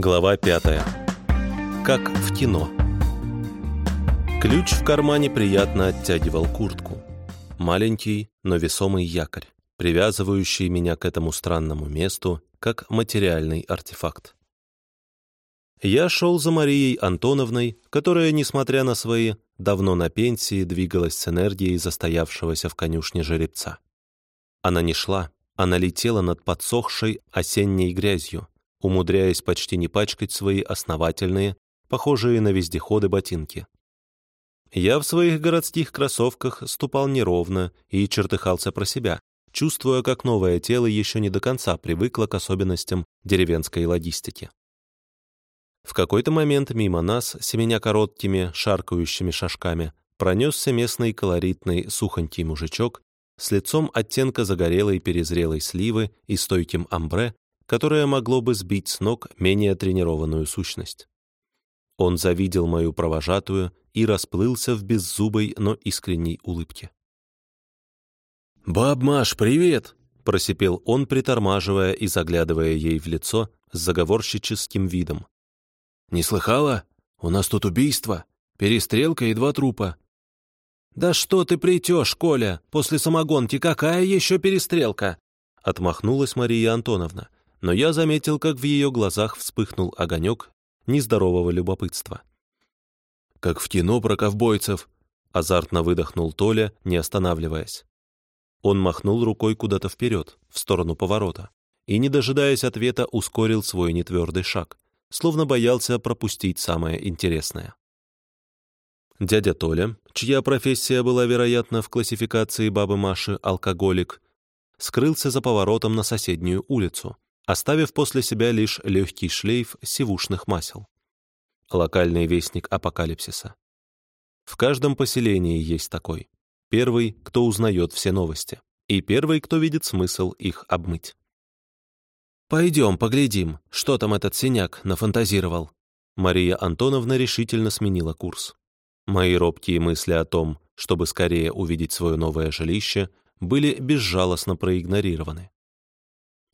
Глава пятая. Как в кино. Ключ в кармане приятно оттягивал куртку. Маленький, но весомый якорь, привязывающий меня к этому странному месту, как материальный артефакт. Я шел за Марией Антоновной, которая, несмотря на свои давно на пенсии, двигалась с энергией застоявшегося в конюшне жеребца. Она не шла, она летела над подсохшей осенней грязью, умудряясь почти не пачкать свои основательные, похожие на вездеходы ботинки. Я в своих городских кроссовках ступал неровно и чертыхался про себя, чувствуя, как новое тело еще не до конца привыкло к особенностям деревенской логистики. В какой-то момент мимо нас, семеня короткими, шаркающими шажками, пронесся местный колоритный сухонький мужичок с лицом оттенка загорелой перезрелой сливы и стойким амбре, которое могло бы сбить с ног менее тренированную сущность. Он завидел мою провожатую и расплылся в беззубой, но искренней улыбке. «Баб Маш, привет!» — просипел он, притормаживая и заглядывая ей в лицо с заговорщическим видом. «Не слыхала? У нас тут убийство, перестрелка и два трупа». «Да что ты плетешь, Коля? После самогонки какая еще перестрелка?» Отмахнулась Мария Антоновна, но я заметил, как в ее глазах вспыхнул огонек нездорового любопытства. «Как в кино про ковбойцев», — азартно выдохнул Толя, не останавливаясь. Он махнул рукой куда-то вперед, в сторону поворота, и, не дожидаясь ответа, ускорил свой нетвердый шаг, словно боялся пропустить самое интересное. Дядя Толя, чья профессия была, вероятно, в классификации бабы Маши алкоголик, скрылся за поворотом на соседнюю улицу, оставив после себя лишь легкий шлейф сивушных масел. Локальный вестник апокалипсиса. В каждом поселении есть такой. Первый, кто узнает все новости, и первый, кто видит смысл их обмыть. «Пойдем, поглядим, что там этот синяк нафантазировал». Мария Антоновна решительно сменила курс. Мои робкие мысли о том, чтобы скорее увидеть свое новое жилище, были безжалостно проигнорированы.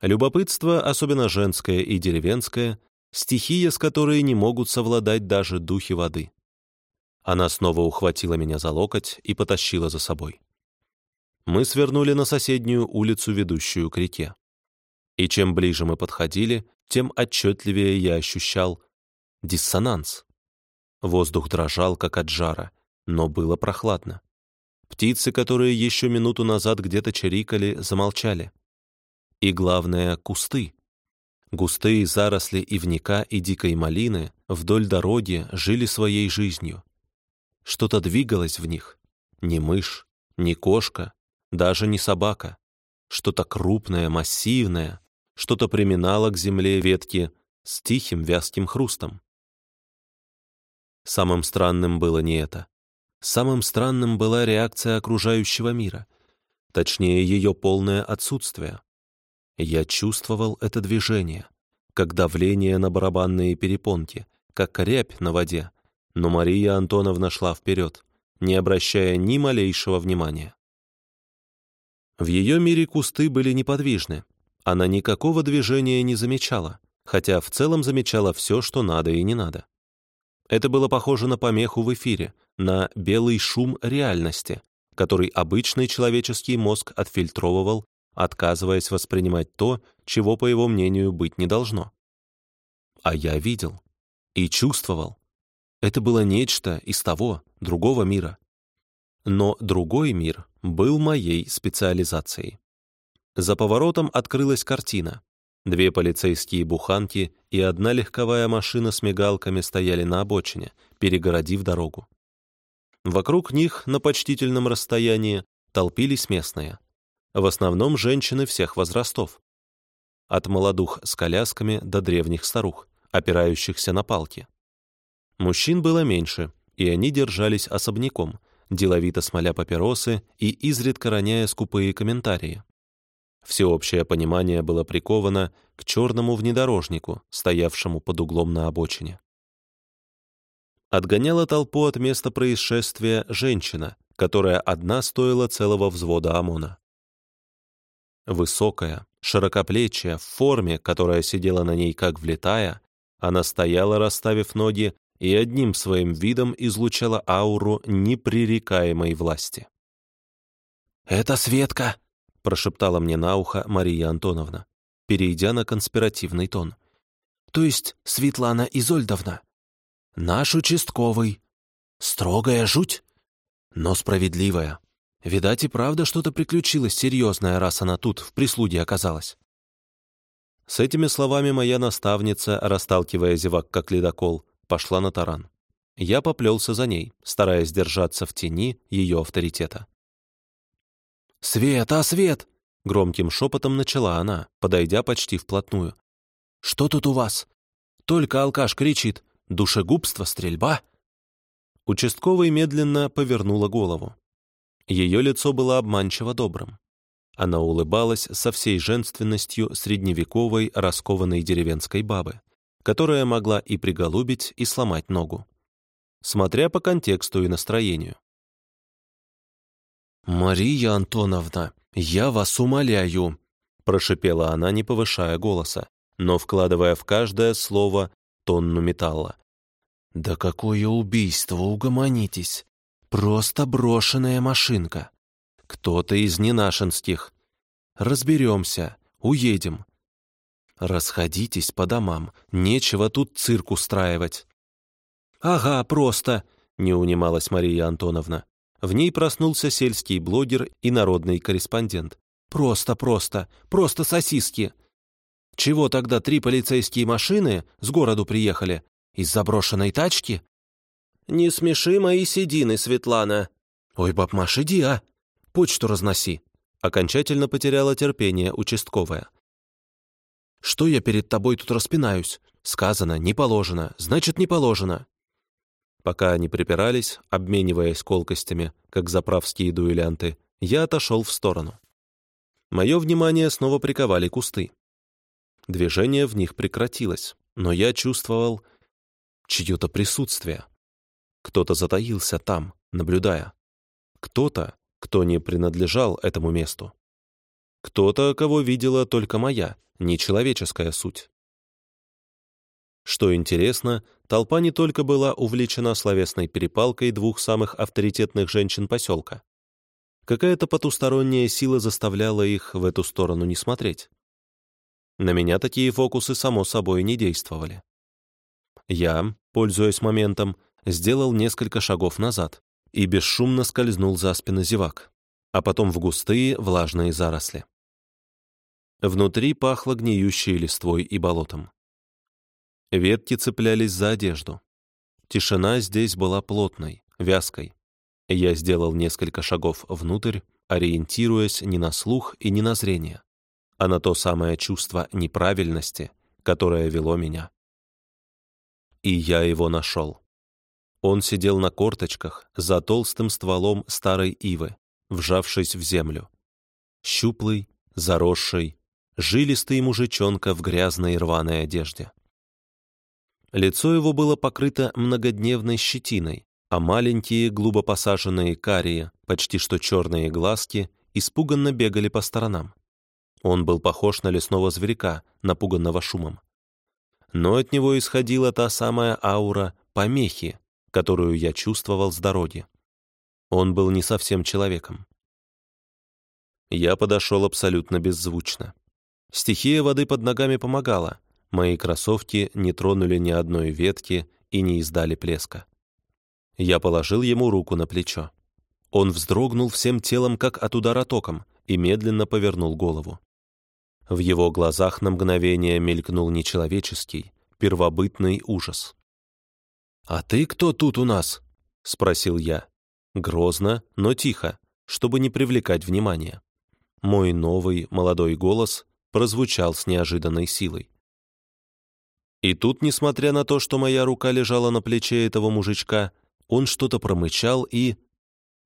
Любопытство, особенно женское и деревенское, стихия, с которой не могут совладать даже духи воды. Она снова ухватила меня за локоть и потащила за собой. Мы свернули на соседнюю улицу, ведущую к реке. И чем ближе мы подходили, тем отчетливее я ощущал диссонанс. Воздух дрожал, как от жара, но было прохладно. Птицы, которые еще минуту назад где-то чирикали, замолчали. И главное — кусты. Густые заросли ивника и дикой малины вдоль дороги жили своей жизнью. Что-то двигалось в них. Ни мышь, ни кошка, даже не собака. Что-то крупное, массивное, что-то приминало к земле ветки с тихим вязким хрустом. Самым странным было не это. Самым странным была реакция окружающего мира, точнее, ее полное отсутствие. Я чувствовал это движение, как давление на барабанные перепонки, как рябь на воде, но Мария Антоновна шла вперед, не обращая ни малейшего внимания. В ее мире кусты были неподвижны, она никакого движения не замечала, хотя в целом замечала все, что надо и не надо. Это было похоже на помеху в эфире, на белый шум реальности, который обычный человеческий мозг отфильтровывал, отказываясь воспринимать то, чего, по его мнению, быть не должно. А я видел и чувствовал. Это было нечто из того, другого мира. Но другой мир был моей специализацией. За поворотом открылась картина. Две полицейские буханки и одна легковая машина с мигалками стояли на обочине, перегородив дорогу. Вокруг них, на почтительном расстоянии, толпились местные. В основном женщины всех возрастов. От молодух с колясками до древних старух, опирающихся на палки. Мужчин было меньше, и они держались особняком, деловито смоля папиросы и изредка роняя скупые комментарии. Всеобщее понимание было приковано к черному внедорожнику, стоявшему под углом на обочине. Отгоняла толпу от места происшествия женщина, которая одна стоила целого взвода ОМОНа. Высокая, широкоплечья, в форме, которая сидела на ней как влетая, Она стояла, расставив ноги, и одним своим видом излучала ауру непререкаемой власти. «Это Светка!» — прошептала мне на ухо Мария Антоновна, перейдя на конспиративный тон. «То есть Светлана Изольдовна. Наш участковый. Строгая жуть, но справедливая. Видать и правда что-то приключилось серьезное, раз она тут, в прислуге оказалась». С этими словами моя наставница, расталкивая зевак как ледокол, пошла на таран. Я поплелся за ней, стараясь держаться в тени ее авторитета. «Свет, а свет!» — громким шепотом начала она, подойдя почти вплотную. «Что тут у вас? Только алкаш кричит. Душегубство, стрельба!» Участковый медленно повернула голову. Ее лицо было обманчиво добрым. Она улыбалась со всей женственностью средневековой раскованной деревенской бабы, которая могла и приголубить, и сломать ногу. Смотря по контексту и настроению. «Мария Антоновна, я вас умоляю», прошипела она, не повышая голоса, но вкладывая в каждое слово тонну металла. «Да какое убийство, угомонитесь! Просто брошенная машинка. Кто-то из ненашинских. Разберемся, уедем. Расходитесь по домам, нечего тут цирк устраивать». «Ага, просто», — не унималась Мария Антоновна. В ней проснулся сельский блогер и народный корреспондент. «Просто, просто, просто сосиски!» «Чего тогда три полицейские машины с городу приехали? Из заброшенной тачки?» «Не смеши мои седины, Светлана!» «Ой, баб Маш, иди, а! Почту разноси!» Окончательно потеряла терпение участковая. «Что я перед тобой тут распинаюсь? Сказано, не положено, значит, не положено!» Пока они припирались, обмениваясь колкостями, как заправские дуэлянты, я отошел в сторону. Мое внимание снова приковали кусты. Движение в них прекратилось, но я чувствовал чье-то присутствие. Кто-то затаился там, наблюдая. Кто-то, кто не принадлежал этому месту. Кто-то, кого видела только моя, нечеловеческая суть. Что интересно, толпа не только была увлечена словесной перепалкой двух самых авторитетных женщин поселка. Какая-то потусторонняя сила заставляла их в эту сторону не смотреть. На меня такие фокусы, само собой, не действовали. Я, пользуясь моментом, сделал несколько шагов назад и бесшумно скользнул за спины зевак, а потом в густые влажные заросли. Внутри пахло гниющей листвой и болотом. Ветки цеплялись за одежду. Тишина здесь была плотной, вязкой. Я сделал несколько шагов внутрь, ориентируясь не на слух и не на зрение, а на то самое чувство неправильности, которое вело меня. И я его нашел. Он сидел на корточках за толстым стволом старой ивы, вжавшись в землю. Щуплый, заросший, жилистый мужичонка в грязной рваной одежде. Лицо его было покрыто многодневной щетиной, а маленькие, глубо посаженные карие, почти что черные глазки, испуганно бегали по сторонам. Он был похож на лесного зверька, напуганного шумом. Но от него исходила та самая аура помехи, которую я чувствовал с дороги. Он был не совсем человеком. Я подошел абсолютно беззвучно. Стихия воды под ногами помогала, Мои кроссовки не тронули ни одной ветки и не издали плеска. Я положил ему руку на плечо. Он вздрогнул всем телом, как от удара током, и медленно повернул голову. В его глазах на мгновение мелькнул нечеловеческий, первобытный ужас. «А ты кто тут у нас?» — спросил я. Грозно, но тихо, чтобы не привлекать внимания. Мой новый, молодой голос прозвучал с неожиданной силой. И тут, несмотря на то, что моя рука лежала на плече этого мужичка, он что-то промычал и...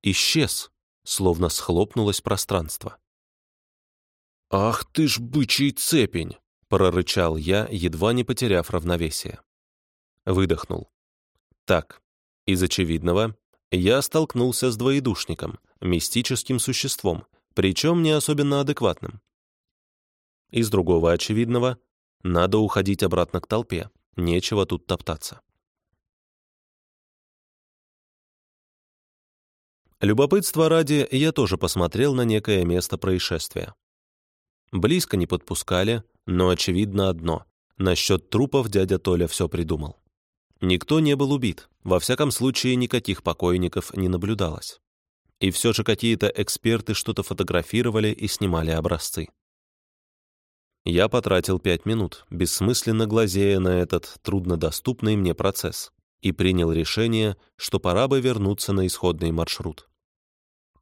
исчез, словно схлопнулось пространство. «Ах ты ж бычий цепень!» — прорычал я, едва не потеряв равновесие. Выдохнул. Так, из очевидного, я столкнулся с двоедушником, мистическим существом, причем не особенно адекватным. Из другого очевидного, надо уходить обратно к толпе. Нечего тут топтаться. Любопытство ради я тоже посмотрел на некое место происшествия. Близко не подпускали, но очевидно одно. Насчет трупов дядя Толя все придумал. Никто не был убит, во всяком случае никаких покойников не наблюдалось. И все же какие-то эксперты что-то фотографировали и снимали образцы. Я потратил пять минут, бессмысленно глазея на этот труднодоступный мне процесс, и принял решение, что пора бы вернуться на исходный маршрут.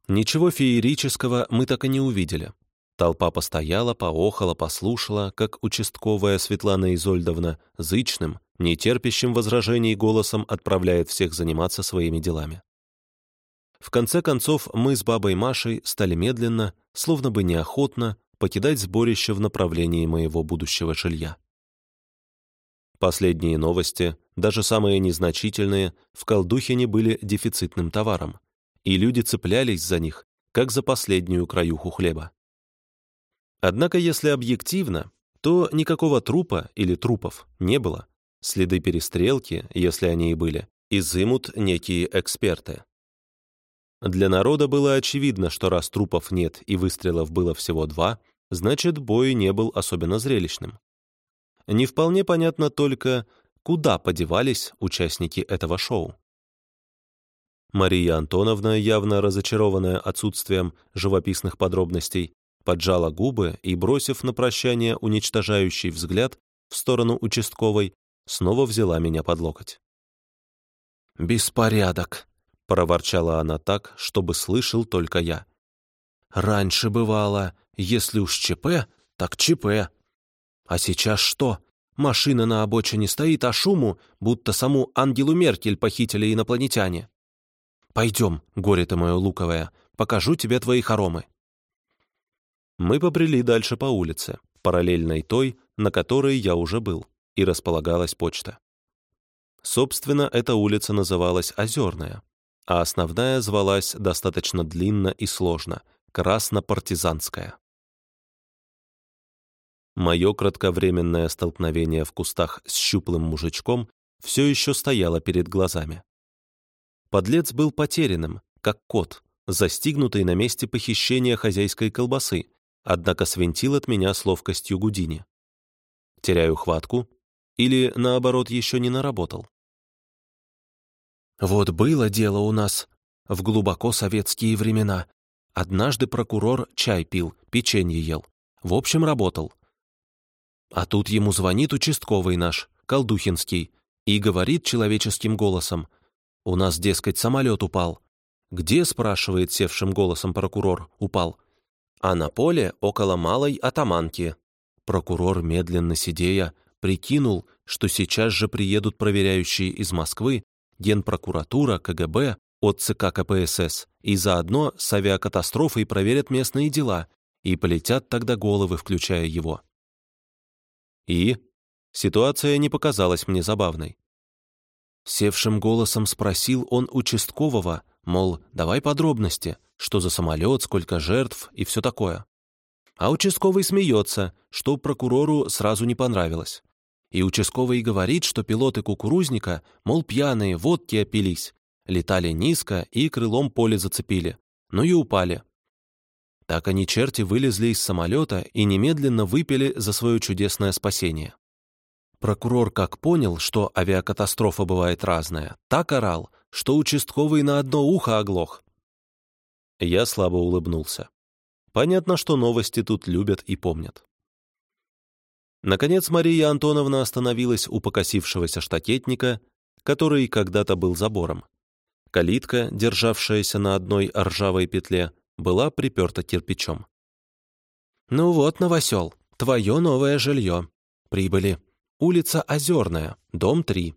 Ничего феерического мы так и не увидели. Толпа постояла, поохала, послушала, как участковая Светлана Изольдовна зычным, нетерпящим возражений голосом отправляет всех заниматься своими делами. В конце концов, мы с бабой Машей стали медленно, словно бы неохотно, покидать сборище в направлении моего будущего жилья. Последние новости, даже самые незначительные, в Колдухине были дефицитным товаром, и люди цеплялись за них, как за последнюю краюху хлеба. Однако, если объективно, то никакого трупа или трупов не было. Следы перестрелки, если они и были, изымут некие эксперты. Для народа было очевидно, что раз трупов нет и выстрелов было всего два, значит, бой не был особенно зрелищным. Не вполне понятно только, куда подевались участники этого шоу. Мария Антоновна, явно разочарованная отсутствием живописных подробностей, поджала губы и, бросив на прощание уничтожающий взгляд в сторону участковой, снова взяла меня под локоть. «Беспорядок», — проворчала она так, чтобы слышал только я. «Раньше бывало, если уж ЧП, так ЧП. А сейчас что? Машина на обочине стоит, а шуму, будто саму Ангелу Меркель похитили инопланетяне. Пойдем, горе ты мое луковое, покажу тебе твои хоромы». Мы побрели дальше по улице, параллельной той, на которой я уже был, и располагалась почта. Собственно, эта улица называлась Озерная, а основная звалась достаточно длинно и сложно — Красно-партизанская. Мое кратковременное столкновение в кустах с щуплым мужичком все еще стояло перед глазами. Подлец был потерянным, как кот, застигнутый на месте похищения хозяйской колбасы, однако свинтил от меня с ловкостью Гудини. Теряю хватку или, наоборот, еще не наработал? Вот было дело у нас в глубоко советские времена. Однажды прокурор чай пил, печенье ел. В общем, работал. А тут ему звонит участковый наш, Колдухинский, и говорит человеческим голосом, у нас, дескать, самолет упал. Где, спрашивает севшим голосом прокурор, упал? А на поле около малой атаманки. Прокурор, медленно сидея, прикинул, что сейчас же приедут проверяющие из Москвы, Генпрокуратура, КГБ, от ЦК КПСС, и заодно с авиакатастрофой проверят местные дела, и полетят тогда головы, включая его. И ситуация не показалась мне забавной. Севшим голосом спросил он участкового, мол, давай подробности, что за самолет, сколько жертв и все такое. А участковый смеется, что прокурору сразу не понравилось. И участковый говорит, что пилоты кукурузника, мол, пьяные, водки опились, летали низко и крылом поле зацепили, ну и упали. Так они, черти, вылезли из самолета и немедленно выпили за свое чудесное спасение. Прокурор как понял, что авиакатастрофа бывает разная, так орал, что участковый на одно ухо оглох. Я слабо улыбнулся. Понятно, что новости тут любят и помнят. Наконец Мария Антоновна остановилась у покосившегося штакетника, который когда-то был забором. Калитка, державшаяся на одной ржавой петле, была приперта кирпичом. «Ну вот, новосел, твое новое жилье. Прибыли», Улица Озерная, дом 3.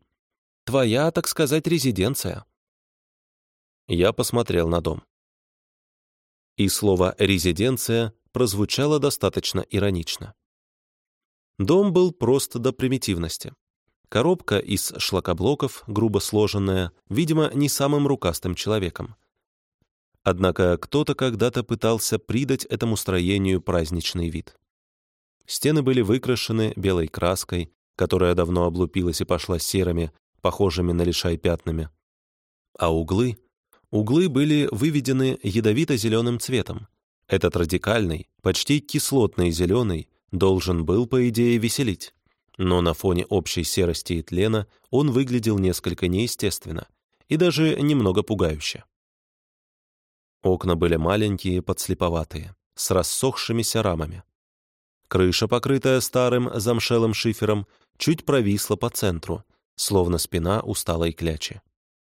Твоя, так сказать, резиденция. Я посмотрел на дом. И слово «резиденция» прозвучало достаточно иронично. Дом был просто до примитивности. Коробка из шлакоблоков, грубо сложенная, видимо, не самым рукастым человеком. Однако кто-то когда-то пытался придать этому строению праздничный вид. Стены были выкрашены белой краской, которая давно облупилась и пошла серыми, похожими на лишай пятнами. А углы? Углы были выведены ядовито-зеленым цветом. Этот радикальный, почти кислотный зеленый должен был, по идее, веселить. Но на фоне общей серости и тлена он выглядел несколько неестественно и даже немного пугающе. Окна были маленькие, подслеповатые, с рассохшимися рамами. Крыша, покрытая старым замшелым шифером, чуть провисла по центру, словно спина усталой клячи.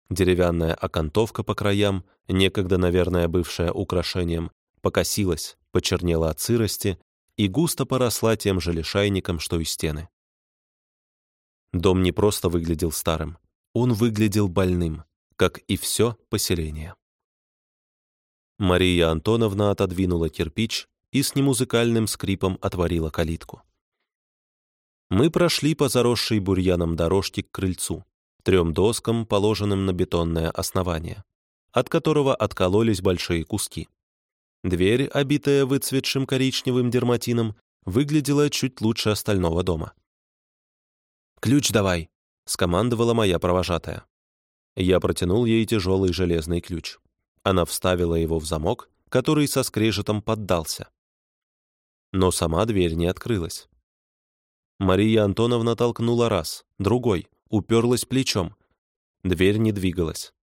Деревянная окантовка по краям, некогда, наверное, бывшая украшением, покосилась, почернела от сырости и густо поросла тем же лишайником, что и стены. Дом не просто выглядел старым, он выглядел больным, как и все поселение. Мария Антоновна отодвинула кирпич и с немузыкальным скрипом отворила калитку. Мы прошли по заросшей бурьяном дорожке к крыльцу, трем доскам, положенным на бетонное основание, от которого откололись большие куски. Дверь, обитая выцветшим коричневым дерматином, выглядела чуть лучше остального дома. «Ключ давай!» — скомандовала моя провожатая. Я протянул ей тяжелый железный ключ. Она вставила его в замок, который со скрежетом поддался. Но сама дверь не открылась. Мария Антоновна толкнула раз, другой, уперлась плечом. Дверь не двигалась.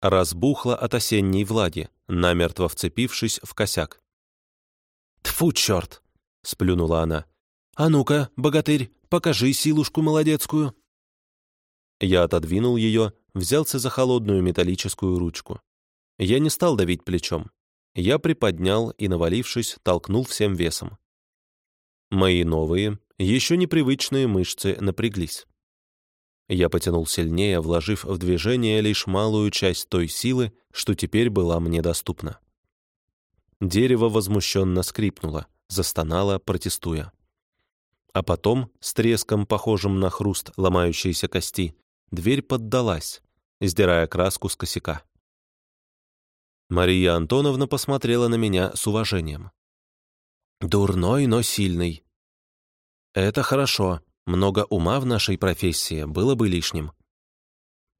Разбухла от осенней влаги, намертво вцепившись в косяк. «Тьфу, черт!» — сплюнула она. «А ну-ка, богатырь, покажи силушку молодецкую!» Я отодвинул ее, взялся за холодную металлическую ручку. Я не стал давить плечом. Я приподнял и, навалившись, толкнул всем весом. Мои новые, еще непривычные мышцы напряглись. Я потянул сильнее, вложив в движение лишь малую часть той силы, что теперь была мне доступна. Дерево возмущенно скрипнуло, застонало, протестуя. А потом, с треском, похожим на хруст ломающейся кости, дверь поддалась, сдирая краску с косяка. Мария Антоновна посмотрела на меня с уважением. «Дурной, но сильный». «Это хорошо. Много ума в нашей профессии было бы лишним».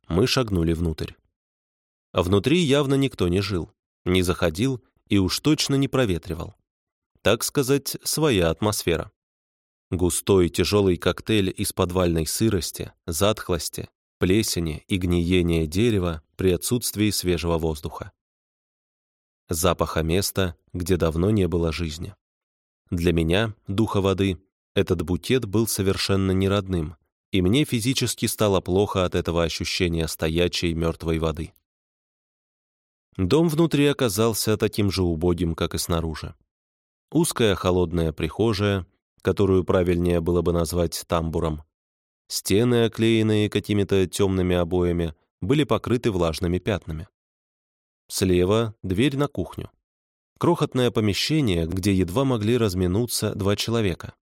Мы шагнули внутрь. Внутри явно никто не жил, не заходил и уж точно не проветривал. Так сказать, своя атмосфера. Густой тяжелый коктейль из подвальной сырости, затхлости, плесени и гниения дерева при отсутствии свежего воздуха запаха места, где давно не было жизни. Для меня, духа воды, этот букет был совершенно неродным, и мне физически стало плохо от этого ощущения стоячей мертвой воды. Дом внутри оказался таким же убогим, как и снаружи. Узкая холодная прихожая, которую правильнее было бы назвать тамбуром. Стены, оклеенные какими-то темными обоями, были покрыты влажными пятнами. Слева — дверь на кухню. Крохотное помещение, где едва могли разминуться два человека.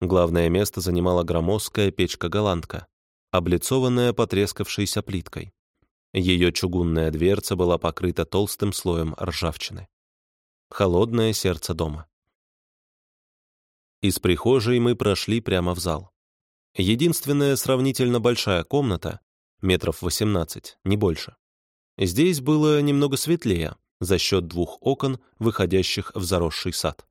Главное место занимала громоздкая печка-голландка, облицованная потрескавшейся плиткой. Ее чугунная дверца была покрыта толстым слоем ржавчины. Холодное сердце дома. Из прихожей мы прошли прямо в зал. Единственная сравнительно большая комната, метров 18, не больше. Здесь было немного светлее, за счет двух окон, выходящих в заросший сад.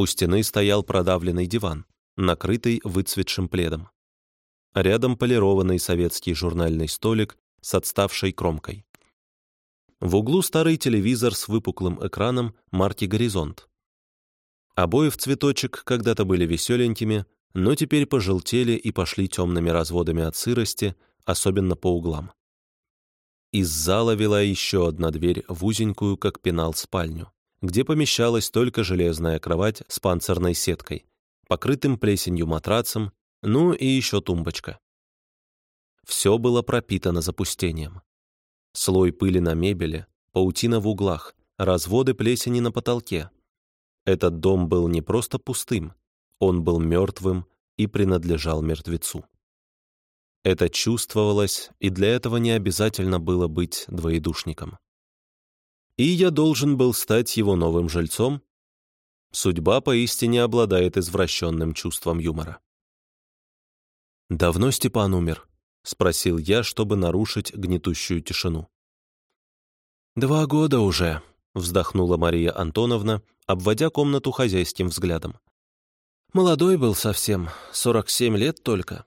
У стены стоял продавленный диван, накрытый выцветшим пледом. Рядом полированный советский журнальный столик с отставшей кромкой. В углу старый телевизор с выпуклым экраном марки «Горизонт». Обои в цветочек когда-то были веселенькими, но теперь пожелтели и пошли темными разводами от сырости, особенно по углам. Из зала вела еще одна дверь в узенькую, как пенал, спальню, где помещалась только железная кровать с панцирной сеткой, покрытым плесенью матрацем, ну и еще тумбочка. Все было пропитано запустением. Слой пыли на мебели, паутина в углах, разводы плесени на потолке. Этот дом был не просто пустым, он был мертвым и принадлежал мертвецу. Это чувствовалось, и для этого не обязательно было быть двоедушником. И я должен был стать его новым жильцом? Судьба поистине обладает извращенным чувством юмора. «Давно Степан умер?» — спросил я, чтобы нарушить гнетущую тишину. «Два года уже», — вздохнула Мария Антоновна, обводя комнату хозяйским взглядом. «Молодой был совсем, сорок семь лет только.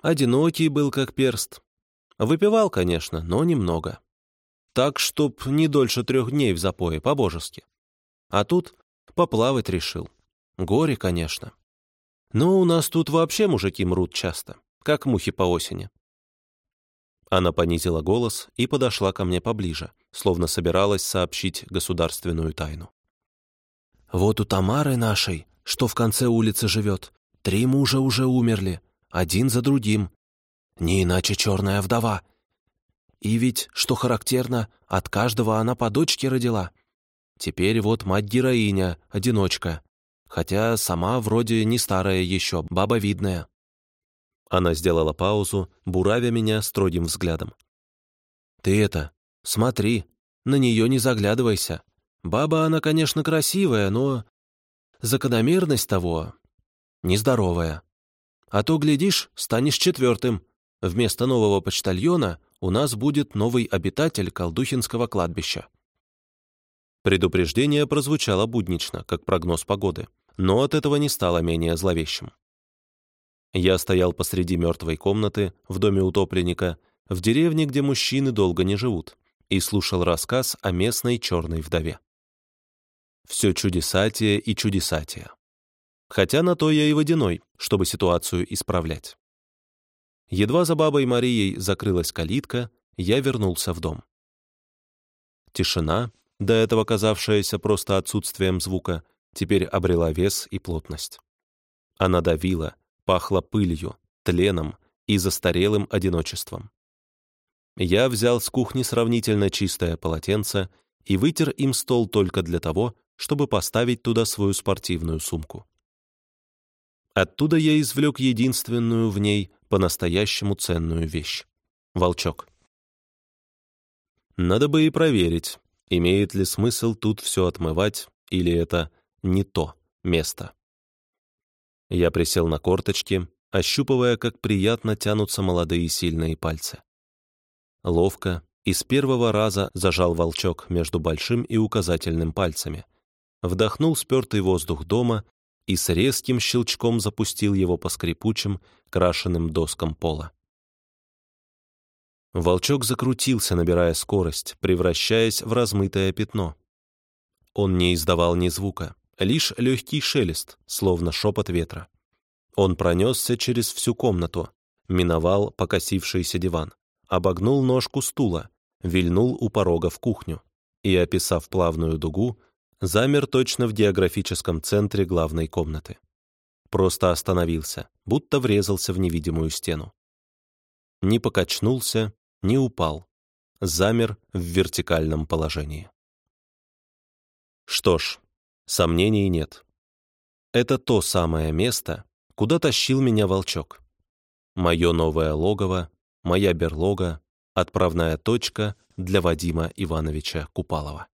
Одинокий был, как перст. Выпивал, конечно, но немного. Так, чтоб не дольше трех дней в запое, по-божески. А тут поплавать решил. Горе, конечно. Но у нас тут вообще мужики мрут часто, как мухи по осени. Она понизила голос и подошла ко мне поближе, словно собиралась сообщить государственную тайну. «Вот у Тамары нашей, что в конце улицы живет, три мужа уже умерли, один за другим. Не иначе черная вдова. И ведь, что характерно, от каждого она по дочке родила. Теперь вот мать-героиня, одиночка. Хотя сама вроде не старая еще, баба видная. Она сделала паузу, буравя меня строгим взглядом. «Ты это, смотри, на нее не заглядывайся. Баба она, конечно, красивая, но закономерность того нездоровая. А то, глядишь, станешь четвертым. Вместо нового почтальона у нас будет новый обитатель Колдухинского кладбища. Предупреждение прозвучало буднично, как прогноз погоды, но от этого не стало менее зловещим. Я стоял посреди мертвой комнаты в доме утопленника, в деревне, где мужчины долго не живут, и слушал рассказ о местной черной вдове. Все чудесатие и чудесатие. Хотя на то я и водяной, чтобы ситуацию исправлять. Едва за бабой Марией закрылась калитка, я вернулся в дом. Тишина, до этого казавшаяся просто отсутствием звука, теперь обрела вес и плотность. Она давила, пахла пылью, тленом и застарелым одиночеством. Я взял с кухни сравнительно чистое полотенце и вытер им стол только для того, чтобы поставить туда свою спортивную сумку. Оттуда я извлек единственную в ней по-настоящему ценную вещь — волчок. Надо бы и проверить, Имеет ли смысл тут все отмывать, или это не то место? Я присел на корточки, ощупывая, как приятно тянутся молодые сильные пальцы. Ловко и с первого раза зажал волчок между большим и указательным пальцами, вдохнул спертый воздух дома и с резким щелчком запустил его по скрипучим, крашенным доскам пола. Волчок закрутился, набирая скорость, превращаясь в размытое пятно. Он не издавал ни звука, лишь легкий шелест, словно шепот ветра. Он пронесся через всю комнату, миновал покосившийся диван, обогнул ножку стула, вильнул у порога в кухню и, описав плавную дугу, замер точно в географическом центре главной комнаты. Просто остановился, будто врезался в невидимую стену. Не покачнулся, не упал, замер в вертикальном положении. Что ж, сомнений нет. Это то самое место, куда тащил меня волчок. Мое новое логово, моя берлога, отправная точка для Вадима Ивановича Купалова.